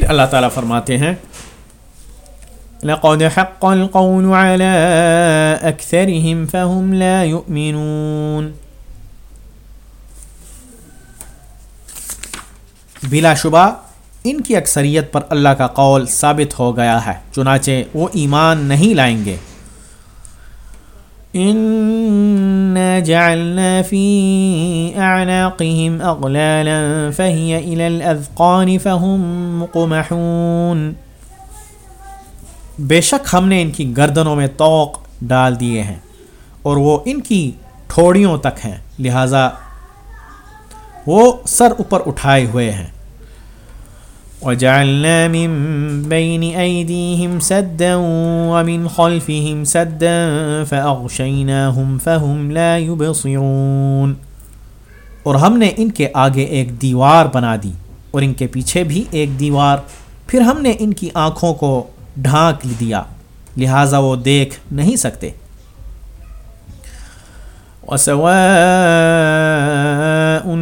پھر اللہ تعالیٰ فرماتے ہیں، لقد حق القول على أكثرهم فهم لا يؤمنون۔ بلا شبہ، ان کی اکثریت پر اللہ کا قول ثابت ہو گیا ہے، چنانچہ وہ ایمان نہیں لائیں گے۔ جعلنا في أغلالا فهي إلى الأذقان فهم مقمحون۔ بے شک ہم نے ان کی گردنوں میں توق ڈال دیے ہیں اور وہ ان کی ٹھوڑیوں تک ہیں، لہٰذا وہ سر اوپر اٹھائے ہوئے ہیں۔ وجعلنا من بين أيديهم سدا ومن خلفهم سدا فأغشيناهم فهم لا يبصرون۔ اور ہم نے ان کے آگے ایک دیوار بنا دی اور ان کے پیچھے بھی ایک دیوار۔ پھر ہم نے ان کی آنکھوں کو ڈھانک دیا لہٰذا وہ دیکھ نہیں سکتے۔ وسواء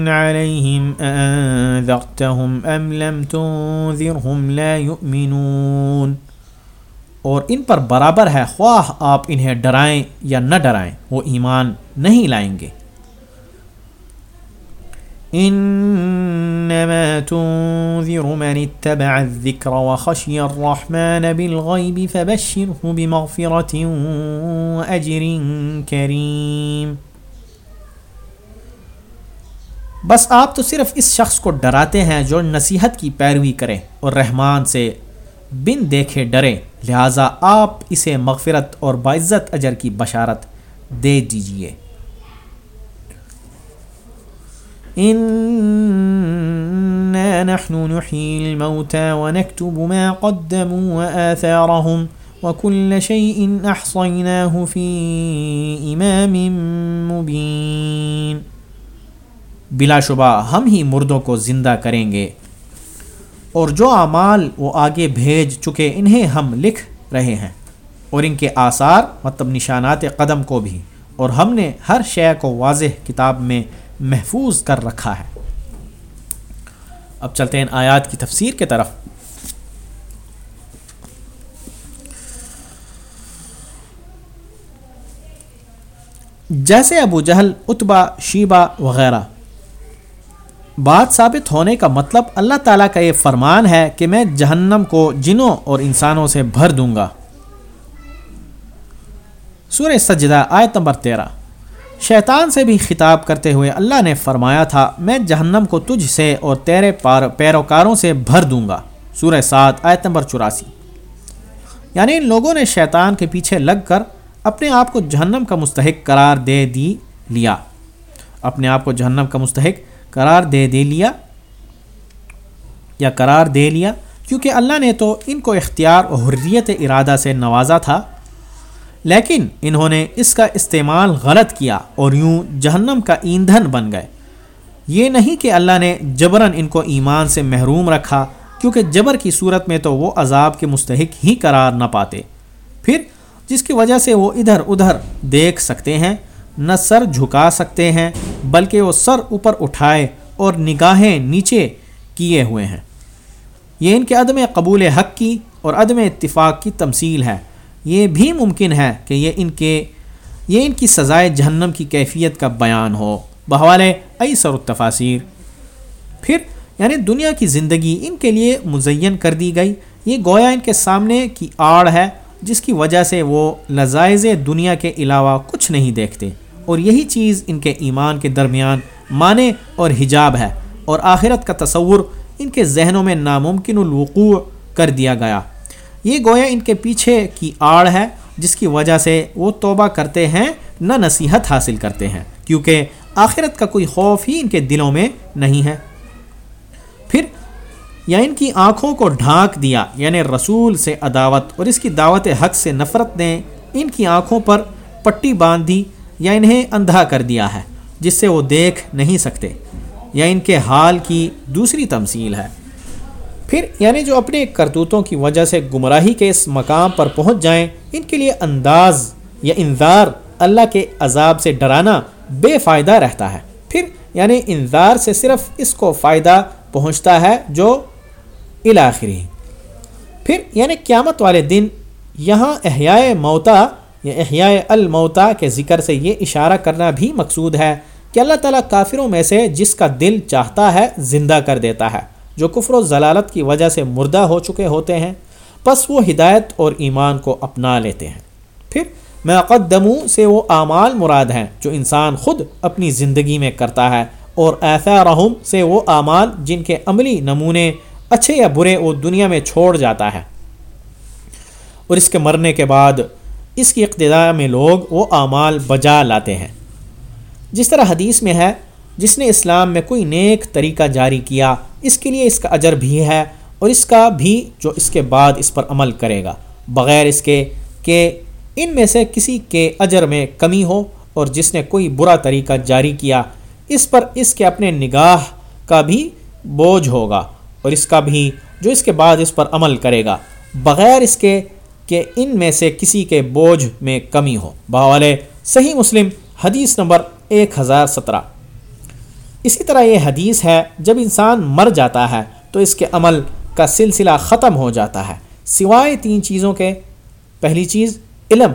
عليهم أنذرتهم أم لم تنذرهم لا يؤمنون اور ان پر برابر ہے خواہ آپ انہیں ڈرائیں یا نہ ڈرائیں، وہ ایمان نہیں لائیں گے۔ انما تنذر من اتبع الذكر وخشي الرحمن بالغيب فبشره بمغفرة وأجر كريم۔ بس آپ تو صرف اس شخص کو ڈراتے ہیں جو نصیحت کی پیروی کرے اور رحمان سے بن دیکھے ڈرے۔ لہٰذا آپ اسے مغفرت اور باعزت اجر کی بشارت دے دیجیے نحن نحيي الموتى ونكتب ما قدموا وآثارهم وكل شيء أحصيناه في إمام مبين۔ بلا شبہ ہم ہی مردوں کو زندہ کریں گے۔ اور جو اعمال وہ آگے بھیج چکے انہیں ہم لکھ رہے ہیں۔ اور ان کے آثار مطلب نشانات قدم کو بھی۔ اور ہم نے ہر شے کو واضح کتاب میں محفوظ کر رکھا ہے۔ اب چلتے ہیں آیات کی تفسیر کے طرف۔ جیسے ابو جہل اتبا شیبہ وغیرہ۔ بات ثابت ہونے کا مطلب اللہ تعالیٰ کا یہ فرمان ہے کہ میں جہنم کو جنوں اور انسانوں سے بھر دوں گا۔ سورہ سجدہ آیت نمبر تیرہ۔ شیطان سے بھی خطاب کرتے ہوئے اللہ نے فرمایا تھا، میں جہنم کو تجھ سے اور تیرے پیروکاروں سے بھر دوں گا۔ سورہ سات آیت نمبر چوراسی۔ یعنی ان لوگوں نے شیطان کے پیچھے لگ کر اپنے آپ کو جہنم کا مستحق قرار دے دی، لیا۔ اپنے آپ کو جہنم کا مستحق قرار دے دے لیا یا قرار دے لیا، کیونکہ اللہ نے تو ان کو اختیار و حریت ارادہ سے نوازا تھا، لیکن انہوں نے اس کا استعمال غلط کیا اور یوں جہنم کا ایندھن بن گئے۔ یہ نہیں کہ اللہ نے جبراً ان کو ایمان سے محروم رکھا، کیونکہ جبر کی صورت میں تو وہ عذاب کے مستحق ہی قرار نہ پاتے۔ پھر جس کی وجہ سے وہ ادھر ادھر دیکھ سکتے ہیں نہ سر جھکا سکتے ہیں، بلکہ وہ سر اوپر اٹھائے اور نگاہیں نیچے کیے ہوئے ہیں۔ یہ ان کے عدم قبول حق کی اور عدم اتفاق کی تمثیل ہے۔ یہ بھی ممکن ہے کہ یہ ان کے، یہ ان کی سزائے جہنم کی کیفیت کا بیان ہو۔ بحوالے ایسر التفاصیر پھر یعنی دنیا کی زندگی ان کے لیے مزین کر دی گئی۔ یہ گویا ان کے سامنے کی آڑ ہے، جس کی وجہ سے وہ لذائز دنیا کے علاوہ کچھ نہیں دیکھتے۔ اور یہی چیز ان کے ایمان کے درمیان معنی اور حجاب ہے اور آخرت کا تصور ان کے ذہنوں میں ناممکن الوقوع کر دیا گیا۔ یہ گویا ان کے پیچھے کی آڑ ہے، جس کی وجہ سے وہ توبہ کرتے ہیں، نہ نصیحت حاصل کرتے ہیں، کیونکہ آخرت کا کوئی خوف ہی ان کے دلوں میں نہیں ہے۔ پھر، یا ان کی آنکھوں کو ڈھانک دیا یعنی رسول سے عداوت اور اس کی دعوت حق سے نفرت نے ان کی آنکھوں پر پٹی باندھ دی یا انہیں اندھا کر دیا ہے، جس سے وہ دیکھ نہیں سکتے، یا ان کے حال کی دوسری تمثیل ہے۔ پھر یعنی جو اپنے کرتوتوں کی وجہ سے گمراہی کے اس مقام پر پہنچ جائیں، ان کے لیے انداز یا انذار اللہ کے عذاب سے ڈرانا بے فائدہ رہتا ہے۔ پھر یعنی انذار سے صرف اس کو فائدہ پہنچتا ہے جو الاخری پھر یعنی قیامت والے دن یہاں احیاء موتا یا احیاء الموتا کے ذکر سے یہ اشارہ کرنا بھی مقصود ہے کہ اللہ تعالیٰ کافروں میں سے جس کا دل چاہتا ہے زندہ کر دیتا ہے، جو کفر و ضلالت کی وجہ سے مردہ ہو چکے ہوتے ہیں بس وہ ہدایت اور ایمان کو اپنا لیتے ہیں۔ پھر میں اقدموں سے وہ اعمال مراد ہیں جو انسان خود اپنی زندگی میں کرتا ہے اور ایسا رحم سے وہ اعمال جن کے عملی نمونے اچھے یا برے وہ دنیا میں چھوڑ جاتا ہے۔ اور اس کے مرنے کے بعد اس کی اقتداء میں لوگ وہ اعمال بجا لاتے ہیں۔ جس طرح حدیث میں ہے، جس نے اسلام میں کوئی نیک طریقہ جاری کیا، اس کے لیے اس کا اجر بھی ہے اور اس کا بھی جو اس کے بعد اس پر عمل کرے گا۔ بغیر اس کے کہ ان میں سے کسی کے اجر میں کمی ہو اور جس نے کوئی برا طریقہ جاری کیا، اس پر اس کے اپنے نگاہ کا بھی بوجھ ہوگا اور اس کا بھی جو اس کے بعد اس پر عمل کرے گا۔ بغیر اس کے کہ ان میں سے کسی کے بوجھ میں کمی ہو۔ بہوالے، صحیح مسلم، حدیث نمبر ایک ہزار سترہ۔ اسی طرح یہ حدیث ہے، جب انسان مر جاتا ہے تو اس کے عمل کا سلسلہ ختم ہو جاتا ہے۔ سوائے تین چیزوں کے، پہلی چیز علم،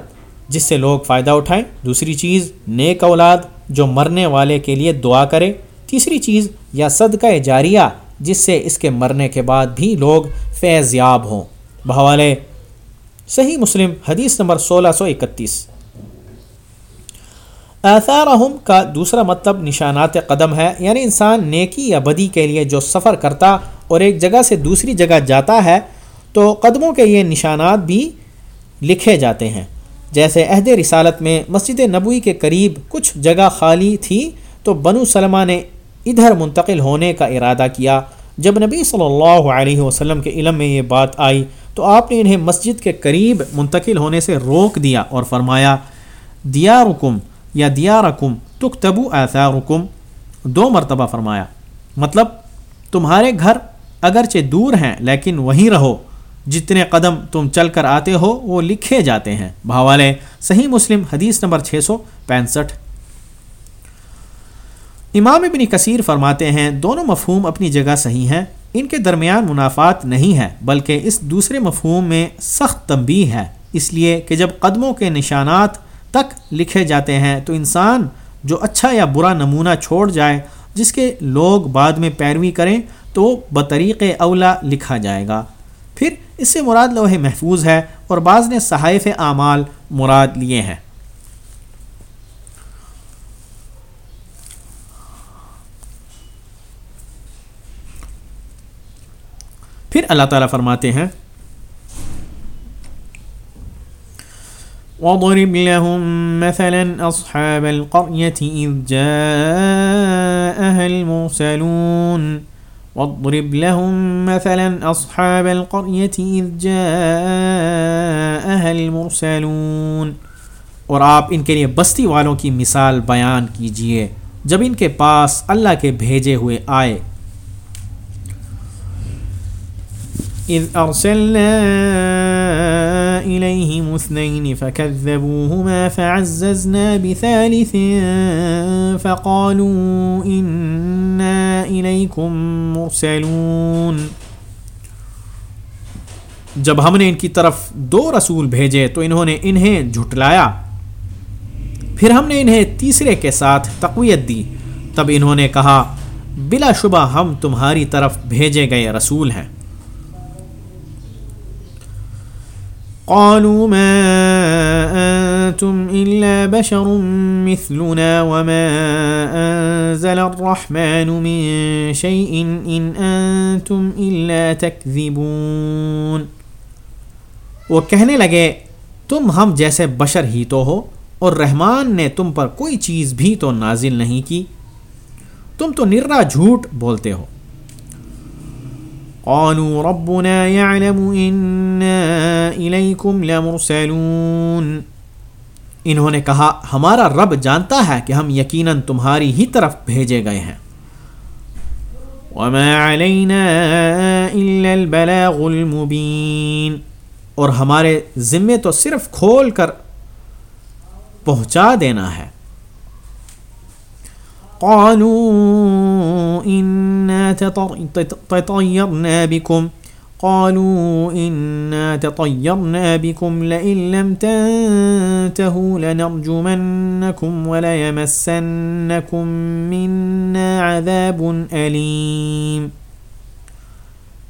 جس سے لوگ فائدہ اٹھائیں۔ دوسری چیز نیک اولاد، جو مرنے والے کے لیے دعا کرے۔ تیسری چیز، یا صدقہ جاریہ، جس سے اس کے مرنے کے بعد بھی لوگ فیض یاب ہوں۔ بحوالے صحیح مسلم، حدیث نمبر سولہ سو اکتیس۔ آثارہم کا دوسرا مطلب نشانات قدم ہے یعنی انسان نیکی یا بدی کے لیے جو سفر کرتا اور ایک جگہ سے دوسری جگہ جاتا ہے، تو قدموں کے یہ نشانات بھی لکھے جاتے ہیں۔ جیسے عہد رسالت میں مسجد نبوی کے قریب کچھ جگہ خالی تھی، تو بنو سلمہ نے ادھر منتقل ہونے کا ارادہ کیا۔ جب نبی صلی اللہ علیہ وسلم کے علم میں یہ بات آئی تو آپ نے انہیں مسجد کے قریب منتقل ہونے سے روک دیا اور فرمایا دیا رکم یا دیا رکم تک تبو ایسا رکم دو مرتبہ فرمایا مطلب تمہارے گھر اگرچہ دور ہیں، لیکن وہیں رہو۔ جتنے قدم تم چل کر آتے ہو، وہ لکھے جاتے ہیں۔ بھاوالے صحیح مسلم حدیث نمبر چھ سو پینسٹھ۔ امام ابن کثیر فرماتے ہیں، دونوں مفہوم اپنی جگہ صحیح ہیں ان کے درمیان منافات نہیں ہے بلکہ اس دوسرے مفہوم میں سخت تنبیہ ہے اس لیے کہ جب قدموں کے نشانات تک لکھے جاتے ہیں، تو انسان جو اچھا یا برا نمونہ چھوڑ جائے، جس کے لوگ بعد میں پیروی کریں، تو بطریق اولا لکھا جائے گا۔ پھر اس سے مراد لوہے محفوظ ہے اور بعض نے صحائف اعمال مراد لیے ہیں۔ پھر اللہ تعالیٰ فرماتے ہیں، وَضْرِبْ لَهُمْ مَثَلًا أَصْحَابَ الْقَرْيَةِ إِذْ جَاءَهَا الْمُرْسَلُونَ. وَضْرِبْ لَهُمْ مَثَلًا أَصْحَابَ الْقَرْيَةِ إِذْ جَاءَهَا الْمُرْسَلُونَ. اور آپ ان کے لیے بستی والوں کی مثال بیان کیجیے۔ جب ان کے پاس اللہ کے بھیجے ہوئے آئے اذ ارسلنا إليهم اثنين فكذبوهما فعززنا بثالث فقالوا إنا إليكم مرسلون. جب ہم نے ان کی طرف دو رسول بھیجے تو انہوں نے انہیں جھٹلایا۔ پھر ہم نے انہیں تیسرے کے ساتھ تقویت دی۔ تب انہوں نے کہا، بلا شبہ ہم تمہاری طرف بھیجے گئے رسول ہیں۔ قالوا ما أنتم إلا بشر مثلنا وما أنزل الرحمن من شيء إن أنتم إلا تكذبون. وہ کہنے لگے، تم ہم جیسے بشر ہی تو ہو، اور رحمان نے تم پر کوئی چیز بھی تو نازل نہیں کی۔ تم تو نرا جھوٹ بولتے ہو۔ قالوا ربنا يعلم لمرسلون. انہوں نے کہا، ہمارا رب جانتا ہے کہ ہم یقیناً تمہاری ہی طرف بھیجے گئے ہیں۔ وما علينا البلاغ المبين۔ اور ہمارے ذمے تو صرف کھول کر پہنچا دینا ہے۔ قالوا إنا تطيرنا بكم. قالوا إنا تطيرنا بكم. لئن لم تنتهوا لنرجمنكم وليمسنكم منا عذاب أليم.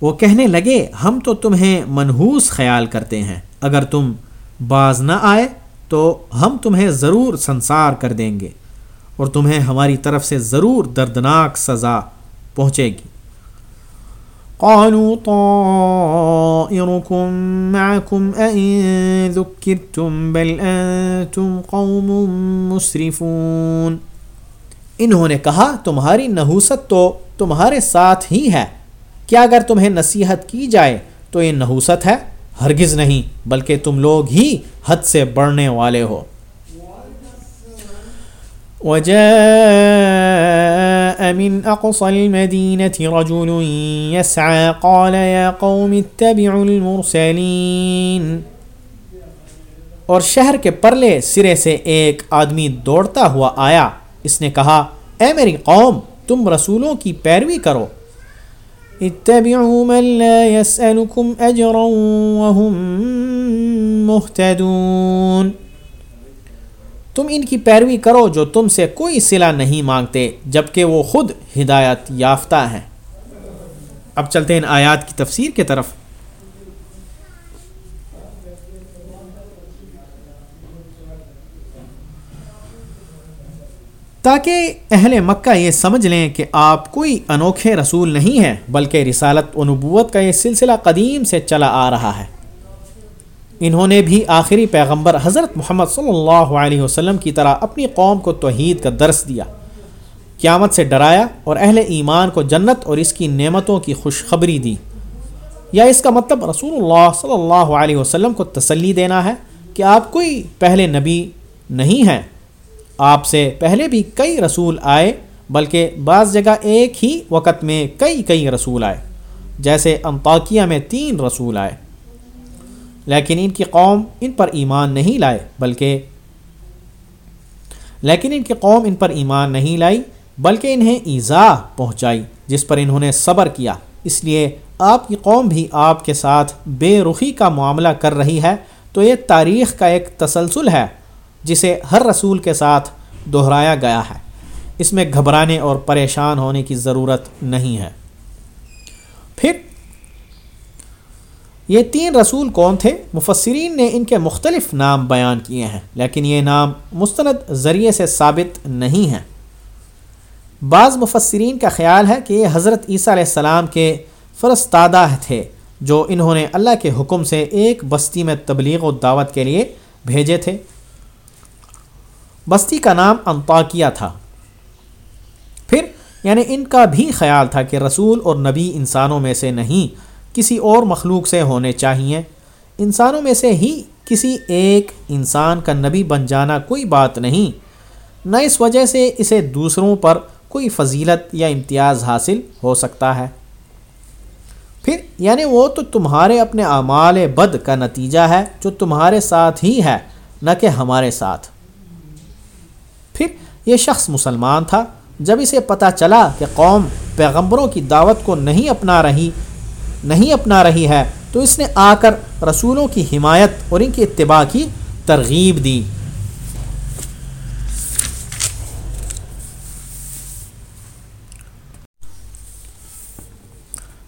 وہ کہنے لگے، ہم تو تمہیں منحوس خیال کرتے ہیں۔ اگر تم باز نہ آئے تو ہم تمہیں ضرور سنسار کر دیں گے۔ اور تمہیں ہماری طرف سے ضرور دردناک سزا پہنچے گی۔ قالوا طائركم معكم أئن ذكرتم بل أنتم قوم مسرفون۔ انہوں نے کہا، تمہاری نحوست تو تمہارے ساتھ ہی ہے۔ کیا اگر تمہیں نصیحت کی جائے تو یہ نحوست ہے، ہرگز نہیں، بلکہ تم لوگ ہی حد سے بڑھنے والے ہو۔ وجاء من أقصى المدينة رجل يسعى، قال يا قوم، اتبعوا المرسلين. اور شہر کے پرلے سرے سے ایک آدمی دوڑتا ہوا آیا۔ اس نے کہا اے میری قوم، تم رسولوں کی پیروی کرو۔ اتبعوا من لا يسألكم أجرا وهم مهتدون۔ تم ان کی پیروی کرو جو تم سے کوئی صلہ نہیں مانگتے، جبکہ وہ خود ہدایت یافتہ ہیں۔ اب چلتے ہیں آیات کی تفسیر کی طرف۔ تاکہ اہل مکہ یہ سمجھ لیں کہ آپ کوئی انوکھے رسول نہیں ہیں، بلکہ رسالت و نبوت کا یہ سلسلہ قدیم سے چلا آ رہا ہے۔ انہوں نے بھی آخری پیغمبر حضرت محمد صلی اللہ علیہ وسلم کی طرح اپنی قوم کو توحید کا درس دیا۔ قیامت سے ڈرایا اور اہل ایمان کو جنت اور اس کی نعمتوں کی خوشخبری دی۔ یا اس کا مطلب رسول اللہ صلی اللہ علیہ وسلم کو تسلی دینا ہے کہ آپ کوئی پہلے نبی نہیں ہیں۔ آپ سے پہلے بھی کئی رسول آئے، بلکہ بعض جگہ ایک ہی وقت میں کئی کئی رسول آئے۔ جیسے انطاکیہ میں تین رسول آئے۔ لیکن ان کی قوم ان پر ایمان نہیں لائے بلکہ لیکن ان کی قوم ان پر ایمان نہیں لائی، بلکہ انہیں ایزا پہنچائی، جس پر انہوں نے صبر کیا۔ اس لیے آپ کی قوم بھی آپ کے ساتھ بے رخی کا معاملہ کر رہی ہے۔ تو یہ تاریخ کا ایک تسلسل ہے، جسے ہر رسول کے ساتھ دہرایا گیا ہے۔ اس میں گھبرانے اور پریشان ہونے کی ضرورت نہیں ہے۔ پھر یہ تین رسول کون تھے؟ مفسرین نے ان کے مختلف نام بیان کیے ہیں، لیکن یہ نام مستند ذریعے سے ثابت نہیں ہیں۔ بعض مفسرین کا خیال ہے کہ یہ حضرت عیسیٰ علیہ السلام کے فرستادہ تھے، جو انہوں نے اللہ کے حکم سے ایک بستی میں تبلیغ و دعوت کے لیے بھیجے تھے۔ بستی کا نام انطاکیہ تھا۔ پھر یعنی ان کا بھی خیال تھا کہ رسول اور نبی انسانوں میں سے نہیں کسی اور مخلوق سے ہونے چاہیے۔ انسانوں میں سے ہی کسی ایک انسان کا نبی بن جانا کوئی بات نہیں۔ نہ اس وجہ سے اسے دوسروں پر کوئی فضیلت یا امتیاز حاصل ہو سکتا ہے۔ پھر یعنی وہ تو تمہارے اپنے اعمال بد کا نتیجہ ہے جو تمہارے ساتھ ہی ہے، نہ کہ ہمارے ساتھ۔ پھر یہ شخص مسلمان تھا۔ جب اسے پتہ چلا کہ قوم پیغمبروں کی دعوت کو نہیں اپنا رہی نہیں اپنا رہی ہے، تو اس نے آ کر رسولوں کی حمایت اور ان کی اتباع کی ترغیب دی۔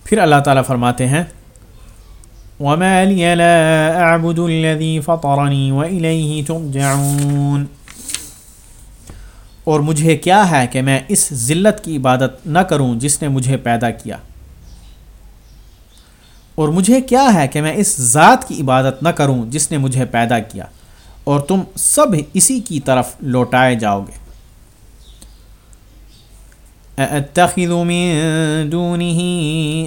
پھر اللہ تعالیٰ فرماتے ہیں، وما لي لا أعبد الذي فطرني وإليه ترجعون۔ اور مجھے کیا ہے کہ میں اس ذلت کی عبادت نہ کروں جس نے مجھے پیدا کیا۔ اور مجھے کیا ہے کہ میں اس ذات کی عبادت نہ کروں جس نے مجھے پیدا کیا اور تم سب اسی کی طرف لوٹائے جاؤ گے۔ أأتخذ من دونه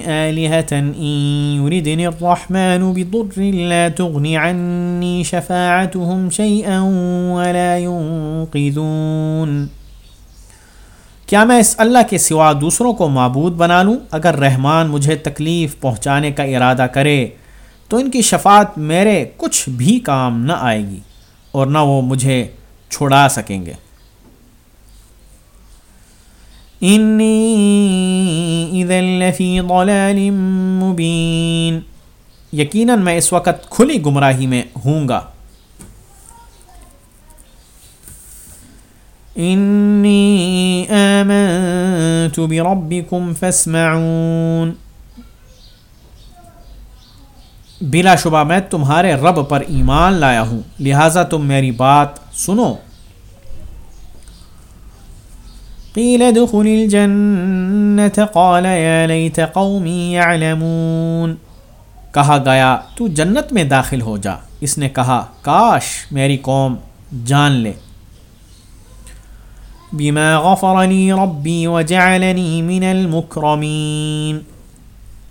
آلهة إن يردني الرحمن بضر لا تغني عني شفاعتهم شيئا ولا ينقذون۔ کیا میں اس اللہ کے سوا دوسروں کو معبود بنا لوں؟ اگر رحمان مجھے تکلیف پہنچانے کا ارادہ کرے، تو ان کی شفاعت میرے کچھ بھی کام نہ آئے گی اور نہ وہ مجھے چھڑا سکیں گے۔ انی لفی ضلال مبین۔ یقیناً میں اس وقت کھلی گمراہی میں ہوں گا۔ انی آمنت بربکم فاسمعون. بلا شبہ میں تمہارے رب پر ایمان لایا ہوں، لہٰذا تم میری بات سنو۔ قیل دخل الجنة قال یا لیت قومی يعلمون کہا گیا، تو جنت میں داخل ہو جا۔ اس نے کہا، کاش میری قوم جان لے۔ بما غفر لی ربی وجعلنی من المکرمین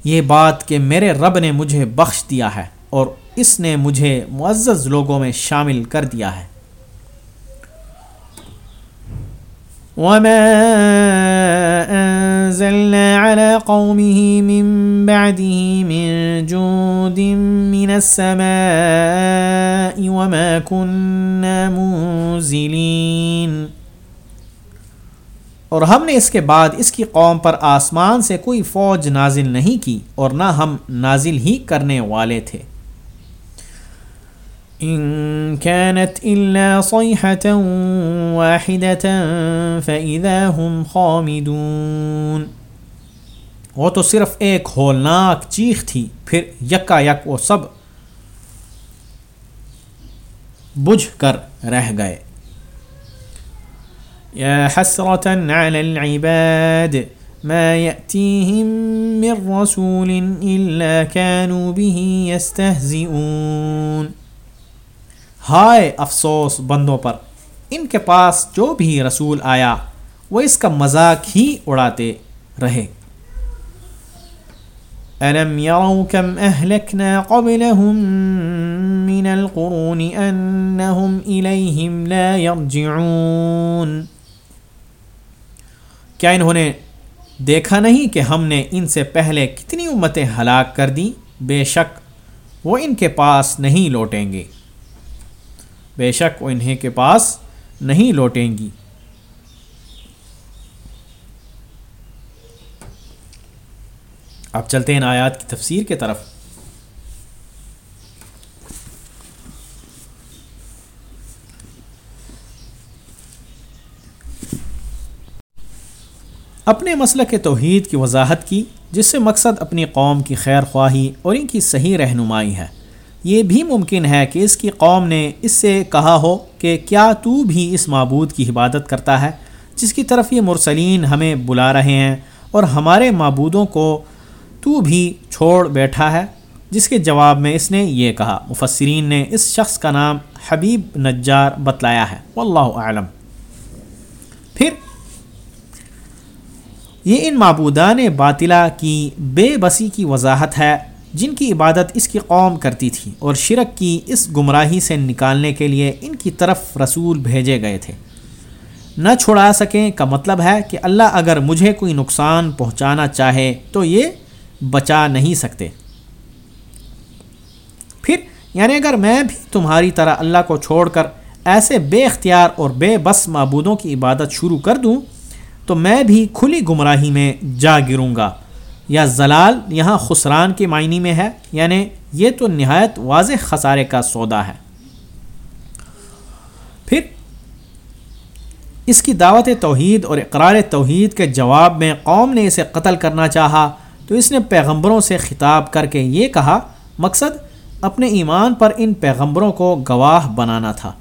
یہ بات کہ میرے رب نے مجھے بخش دیا ہے اور اس نے مجھے معزز لوگوں میں شامل کر دیا ہے۔ وما انزلنا على قومه من بعده من جود من السماء وما كنا منزلين۔ اور ہم نے اس کے بعد اس کی قوم پر آسمان سے کوئی فوج نازل نہیں کی اور نہ ہم نازل ہی کرنے والے تھے۔ ان كانت الا صيحه هم خامدون۔ وہ تو صرف ایک ہولناک چیخ تھی، پھر یکا یک وہ سب بجھ کر رہ گئے۔ يا حسرة على العباد ما يأتيهم من رسول إلا كانوا به يستهزئون. ہائے افسوس بندوں پر، ان کے پاس جو بھی رسول آیا، وہ اس کا مذاق ہی اڑاتے رہے۔ ألم يروا كم أهلكنا قبلهم من القرون أنهم إليهم لا يرجعون۔ کیا انہوں نے دیکھا نہیں کہ ہم نے ان سے پہلے کتنی امتیں ہلاک کر دیں؟ بے شک وہ ان کے پاس نہیں لوٹیں گے۔ بے شک وہ انہیں کے پاس نہیں لوٹیں گی۔ اب چلتے ہیں آیات کی تفسیر کے طرف۔ اپنے مسئلہ کے توحید کی وضاحت کی، جس سے مقصد اپنی قوم کی خیر خواہی اور ان کی صحیح رہنمائی ہے۔ یہ بھی ممکن ہے کہ اس کی قوم نے اس سے کہا ہو کہ کیا تو بھی اس معبود کی عبادت کرتا ہے، جس کی طرف یہ مرسلین ہمیں بلا رہے ہیں اور ہمارے معبودوں کو تو بھی چھوڑ بیٹھا ہے؟ جس کے جواب میں اس نے یہ کہا۔ مفسرین نے اس شخص کا نام حبیب نجار بتلایا ہے۔ واللہ اعلم۔ پھر یہ ان معبودان باطلا کی بے بسی کی وضاحت ہے، جن کی عبادت اس کی قوم کرتی تھی اور شرک کی اس گمراہی سے نکالنے کے لیے ان کی طرف رسول بھیجے گئے تھے۔ نہ چھڑا سکیں کا مطلب ہے کہ اللہ اگر مجھے کوئی نقصان پہنچانا چاہے تو یہ بچا نہیں سکتے۔ پھر یعنی اگر میں بھی تمہاری طرح اللہ کو چھوڑ کر ایسے بے اختیار اور بے بس معبودوں کی عبادت شروع کر دوں تو میں بھی کھلی گمراہی میں جا گروں گا۔ یا زلال یہاں خسران کے معنی میں ہے یعنی یہ تو نہایت واضح خسارے کا سودا ہے۔ پھر اس کی دعوت توحید اور اقرار توحید کے جواب میں قوم نے اسے قتل کرنا چاہا، تو اس نے پیغمبروں سے خطاب کر کے یہ کہا، مقصد اپنے ایمان پر ان پیغمبروں کو گواہ بنانا تھا۔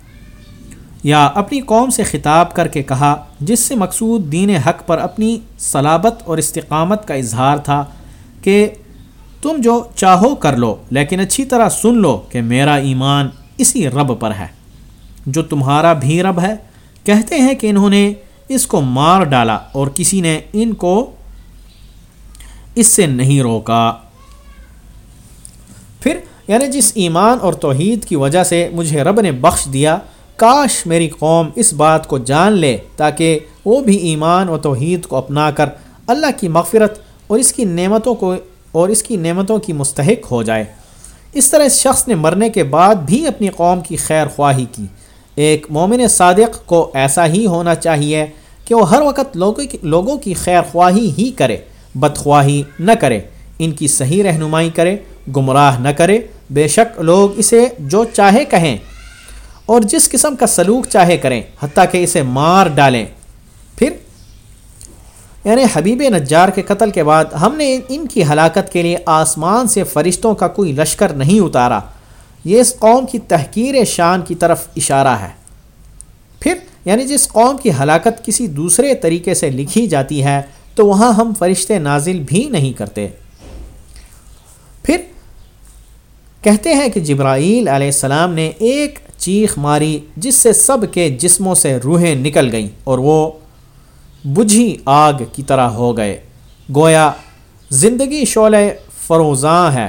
یا اپنی قوم سے خطاب کر کے کہا، جس سے مقصود دین حق پر اپنی صلابت اور استقامت کا اظہار تھا کہ تم جو چاہو کر لو، لیکن اچھی طرح سن لو کہ میرا ایمان اسی رب پر ہے۔ جو تمہارا بھی رب ہے، کہتے ہیں کہ انہوں نے اس کو مار ڈالا اور کسی نے ان کو اس سے نہیں روکا۔ پھر یعنی جس ایمان اور توحید کی وجہ سے مجھے رب نے بخش دیا کاش میری قوم اس بات کو جان لے تاکہ وہ بھی ایمان و توحید کو اپنا کر اللہ کی مغفرت اور اس کی نعمتوں کو اور اس کی نعمتوں کی مستحق ہو جائے۔ اس طرح اس شخص نے مرنے کے بعد بھی اپنی قوم کی خیر خواہی کی۔ ایک مومن صادق کو ایسا ہی ہونا چاہیے کہ وہ ہر وقت لوگوں کی لوگوں کی خیر خواہی ہی کرے، بدخواہی نہ کرے، ان کی صحیح رہنمائی کرے، گمراہ نہ کرے۔ بے شک لوگ اسے جو چاہے کہیں۔ اور جس قسم کا سلوک چاہے کریں، حتیٰ کہ اسے مار ڈالیں۔ پھر یعنی حبیب نجار کے قتل کے بعد ہم نے ان کی ہلاکت کے لیے آسمان سے فرشتوں کا کوئی لشکر نہیں اتارا۔ یہ اس قوم کی تحقیر شان کی طرف اشارہ ہے۔ پھر یعنی جس قوم کی ہلاکت کسی دوسرے طریقے سے لکھی جاتی ہے، تو وہاں ہم فرشتے نازل بھی نہیں کرتے۔ پھر کہتے ہیں کہ جبرائیل علیہ السلام نے ایک چیخ ماری جس سے سب کے جسموں سے روحیں نکل گئیں اور وہ بجھی آگ کی طرح ہو گئے۔ گویا زندگی شعلہ فروزاں ہے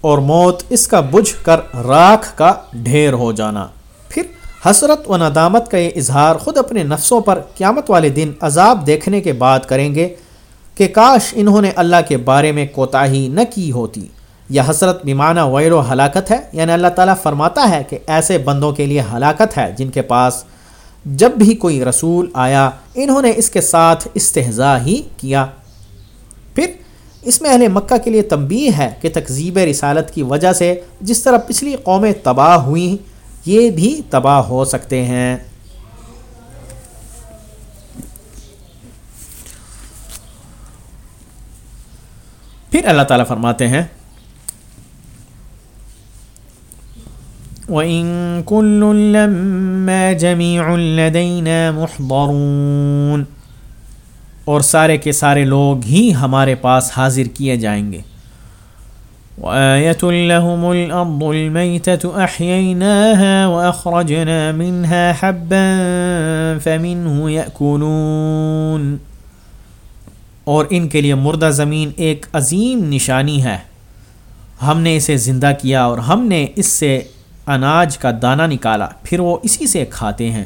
اور موت اس کا بجھ کر راکھ کا ڈھیر ہو جانا۔ پھر حسرت و ندامت کا یہ اظہار خود اپنے نفسوں پر قیامت والے دن عذاب دیکھنے کے بعد کریں گے۔ کہ کاش انہوں نے اللہ کے بارے میں کوتاہی نہ کی ہوتی۔ یہ حسرت بیمانہ ویر و ہلاکت ہے۔ یعنی اللہ تعالیٰ فرماتا ہے کہ ایسے بندوں کے لیے ہلاکت ہے جن کے پاس جب بھی کوئی رسول آیا، انہوں نے اس کے ساتھ استحضاء ہی کیا۔ پھر اس میں اہل مکہ کے لیے تنبیہ ہے کہ تقزیب رسالت کی وجہ سے جس طرح پچھلی قومیں تباہ ہوئیں، یہ بھی تباہ ہو سکتے ہیں۔ پھر اللہ تعالیٰ فرماتے ہیں، وَإِن كُلٌّ لَمَّا جَمِيعٌ لَدَيْنَا مُحْضَرُونَ۔ اور سارے کے سارے لوگ ہی ہمارے پاس حاضر کیے جائیں گے۔ وَآيَةٌ لَهُمُ الْأَرْضُ الْمَيْتَةُ أَحْيَيْنَاهَا وَأَخْرَجْنَا مِنْهَا حَبًّا فَمِنْهُ يَأْكُلُونَ۔ اور ان کے لیے مردہ زمین ایک عظیم نشانی ہے۔ ہم نے اسے زندہ کیا اور ہم نے اس سے اناج کا دانہ نکالا، پھر وہ اسی سے کھاتے ہیں۔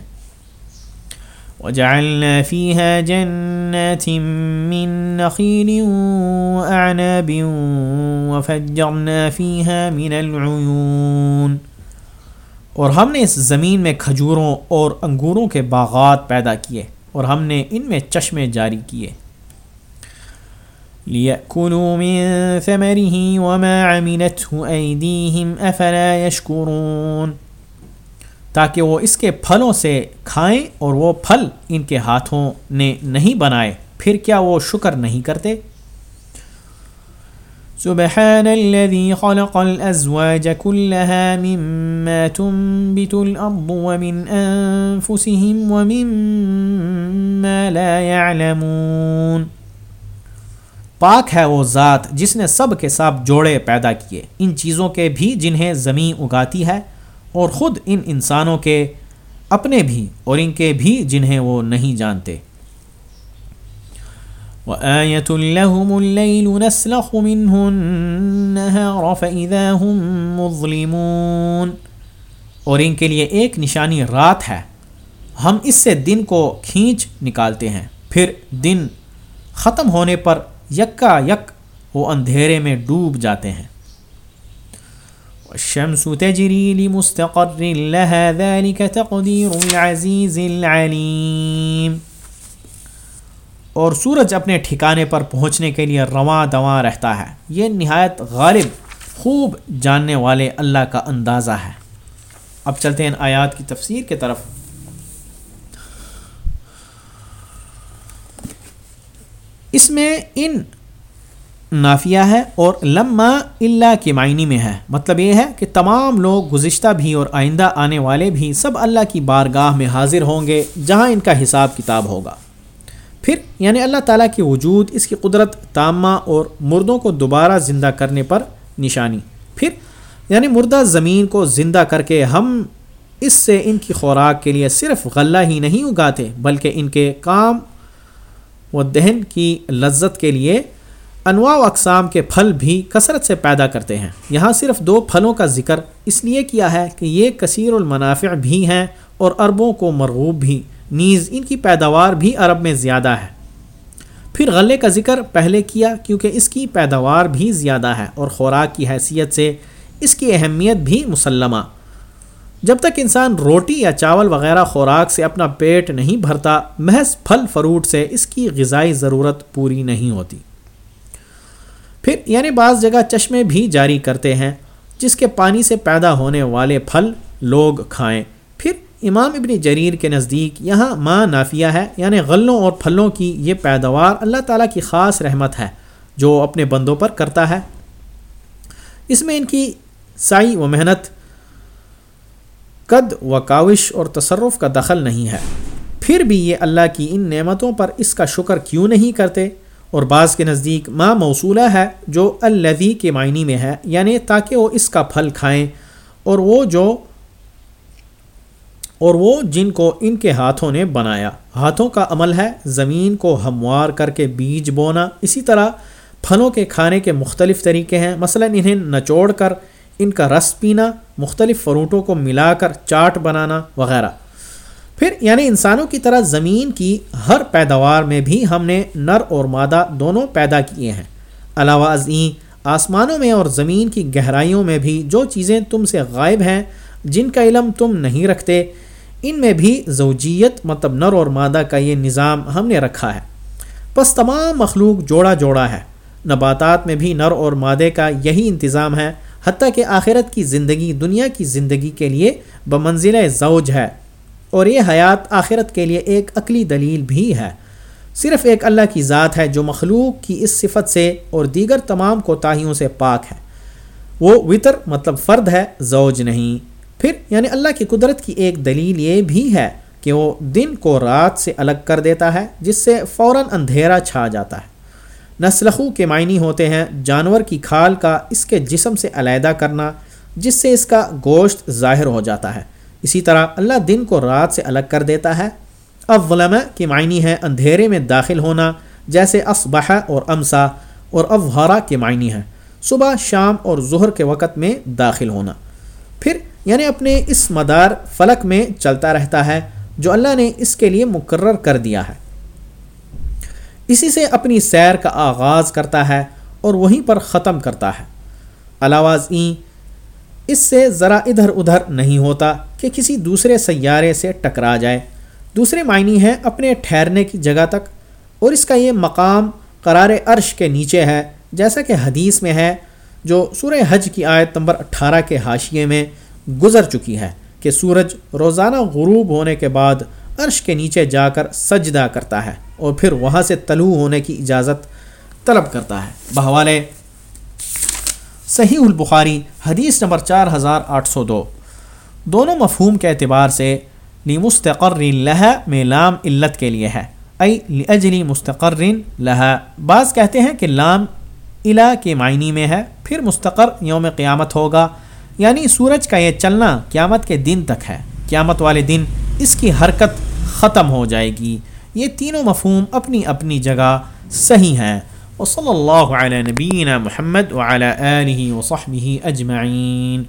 وجعلنا فيها جنات من نخيل وأعناب وفجرنا فيها من العيون اور ہم نے اس زمین میں کھجوروں اور انگوروں کے باغات پیدا کیے اور ہم نے ان میں چشمے جاری کیے۔ لِيَأْكُلُوا مِن ثَمَرِهِ وَمَا عَمِلَتْهُ أَيْدِيهِمْ أَفَلَا يَشْكُرُونَ تاکہ وہ اس کے پھلوں سے کھائیں اور وہ پھل ان کے ہاتھوں نے نہیں بنائے، پھر کیا وہ شکر نہیں کرتے؟ سبحان الذي خلق الأزواج كلها مما تنبت الأرض ومن أنفسهم ومما لا يعلمون پاک ہے وہ ذات جس نے سب کے سب جوڑے پیدا کیے۔ ان چیزوں کے بھی جنہیں زمین اگاتی ہے اور خود ان انسانوں کے اپنے بھی اور ان کے بھی جنہیں وہ نہیں جانتے۔ وَآيَةٌ لَهُمُ اللَّيْلُ نَسْلَخُ مِنْهُ النَّهَارَ فَإِذَا هُمْ مُظْلِمُونَ۔ اور ان کے لیے ایک نشانی رات ہے۔ ہم اس سے دن کو کھینچ نکالتے ہیں۔ پھر دن ختم ہونے پر یکا یک وہ اندھیرے میں ڈوب جاتے ہیں۔ والشمس تجري لمستقر لها ذلك تقدير العزيز العليم۔ اور سورج اپنے ٹھکانے پر پہنچنے کے لیے رواں دواں رہتا ہے۔ یہ نہایت غالب، خوب جاننے والے اللہ کا اندازہ ہے۔ اب چلتے ہیں آیات کی تفسیر کی طرف۔ اس میں ان نافیہ ہے اور لمہ اللہ کے معنی میں ہے۔ مطلب یہ ہے کہ تمام لوگ گزشتہ بھی اور آئندہ آنے والے بھی سب اللہ کی بارگاہ میں حاضر ہوں گے جہاں ان کا حساب کتاب ہوگا۔ پھر یعنی اللہ تعالیٰ کی وجود، اس کی قدرت، تامہ اور مردوں کو دوبارہ زندہ کرنے پر نشانی۔ پھر یعنی مردہ زمین کو زندہ کر کے ہم اس سے ان کی خوراک کے لیے صرف غلہ ہی نہیں اگاتے، بلکہ ان کے کام و دہن کی لذت کے لیے انواع و اقسام کے پھل بھی کثرت سے پیدا کرتے ہیں۔ یہاں صرف دو پھلوں کا ذکر اس لیے کیا ہے کہ یہ کثیر المنافع بھی ہیں اور عربوں کو مرغوب بھی۔ نیز ان کی پیداوار بھی عرب میں زیادہ ہے۔ پھر غلے کا ذکر پہلے کیا کیونکہ اس کی پیداوار بھی زیادہ ہے اور خوراک کی حیثیت سے اس کی اہمیت بھی مسلمہ۔ جب تک انسان روٹی یا چاول وغیرہ خوراک سے اپنا پیٹ نہیں بھرتا، محض پھل فروٹ سے اس کی غذائی ضرورت پوری نہیں ہوتی۔ پھر یعنی بعض جگہ چشمے بھی جاری کرتے ہیں، جس کے پانی سے پیدا ہونے والے پھل لوگ کھائیں۔ پھر امام ابن جریر کے نزدیک یہاں ماں نافیہ ہے یعنی غلوں اور پھلوں کی یہ پیداوار اللہ تعالیٰ کی خاص رحمت ہے، جو اپنے بندوں پر کرتا ہے۔ اس میں ان کی سائی و محنت قد و کاوش اور تصرف کا دخل نہیں ہے۔ پھر بھی یہ اللہ کی ان نعمتوں پر اس کا شکر کیوں نہیں کرتے؟ اور بعض کے نزدیک ماں موصولہ ہے جو الدی کے معنی میں ہے یعنی تاکہ وہ اس کا پھل کھائیں۔ اور وہ جو، اور وہ جن کو ان کے ہاتھوں نے بنایا۔ ہاتھوں کا عمل ہے زمین کو ہموار کر کے بیج بونا۔ اسی طرح پھلوں کے کھانے کے مختلف طریقے ہیں۔ مثلا انہیں نچوڑ کر ان کا رس پینا، مختلف فروٹوں کو ملا کر چاٹ بنانا وغیرہ۔ پھر یعنی انسانوں کی طرح زمین کی ہر پیداوار میں بھی ہم نے نر اور مادہ دونوں پیدا کیے ہیں۔ علاوہ ازیں آسمانوں میں اور زمین کی گہرائیوں میں بھی جو چیزیں تم سے غائب ہیں، جن کا علم تم نہیں رکھتے، ان میں بھی زوجیت مطلب نر اور مادہ کا یہ نظام ہم نے رکھا ہے۔ بس تمام مخلوق جوڑا جوڑا ہے۔ نباتات میں بھی نر اور مادے کا یہی انتظام ہے۔ حتیٰ کہ آخرت کی زندگی دنیا کی زندگی کے لیے بمنزل زوج ہے اور یہ حیات آخرت کے لیے ایک عقلی دلیل بھی ہے۔ صرف ایک اللہ کی ذات ہے جو مخلوق کی اس صفت سے اور دیگر تمام کوتاہیوں سے پاک ہے۔ وہ وطر مطلب فرد ہے، زوج نہیں۔ پھر یعنی اللہ کی قدرت کی ایک دلیل یہ بھی ہے کہ وہ دن کو رات سے الگ کر دیتا ہے، جس سے فوراً اندھیرا چھا جاتا ہے۔ نسلخو کے معنی ہوتے ہیں جانور کی کھال کا اس کے جسم سے علیحدہ کرنا، جس سے اس کا گوشت ظاہر ہو جاتا ہے۔ اسی طرح اللہ دن کو رات سے الگ کر دیتا ہے۔ اب ولم کے معنی ہے اندھیرے میں داخل ہونا، جیسے اسبح اور امسا اور اوہارا کے معنی ہے صبح، شام اور ظہر کے وقت میں داخل ہونا۔ پھر یعنی اپنے اس مدار فلک میں چلتا رہتا ہے جو اللہ نے اس کے لیے مقرر کر دیا ہے۔ اسی سے اپنی سیر کا آغاز کرتا ہے اور وہیں پر ختم کرتا ہے۔ علاوہ اس سے ذرا ادھر ادھر نہیں ہوتا کہ کسی دوسرے سیارے سے ٹکرا جائے۔ دوسرے معنی ہے اپنے ٹھہرنے کی جگہ تک، اور اس کا یہ مقام قرار عرش کے نیچے ہے، جیسا کہ حدیث میں ہے، جو سورہ حج کی آیت نمبر اٹھارہ کے حاشیے میں گزر چکی ہے کہ سورج روزانہ غروب ہونے کے بعد عرش کے نیچے جا کر سجدہ کرتا ہے اور پھر وہاں سے طلوع ہونے کی اجازت طلب کرتا ہے۔ بہوالے، صحیح البخاری، حدیث نمبر چار ہزار آٹھ سو دو۔ دونوں مفہوم کے اعتبار سے لی مستقر لہ میں لام علت کے لیے ہے۔ اجلی مستقر لہ بعض کہتے ہیں کہ لام الا کے معنی میں ہے، پھر مستقر یوم قیامت ہوگا۔ یعنی سورج کا یہ چلنا قیامت کے دن تک ہے۔ قیامت والے دن اس کی حرکت ختم ہو جائے گی۔ یہ تینوں مفہوم اپنی اپنی جگہ صحیح ہیں۔ وصلی اللہ علیہ نبینہ محمد وعلی آلہ وصحبہ اجمعین۔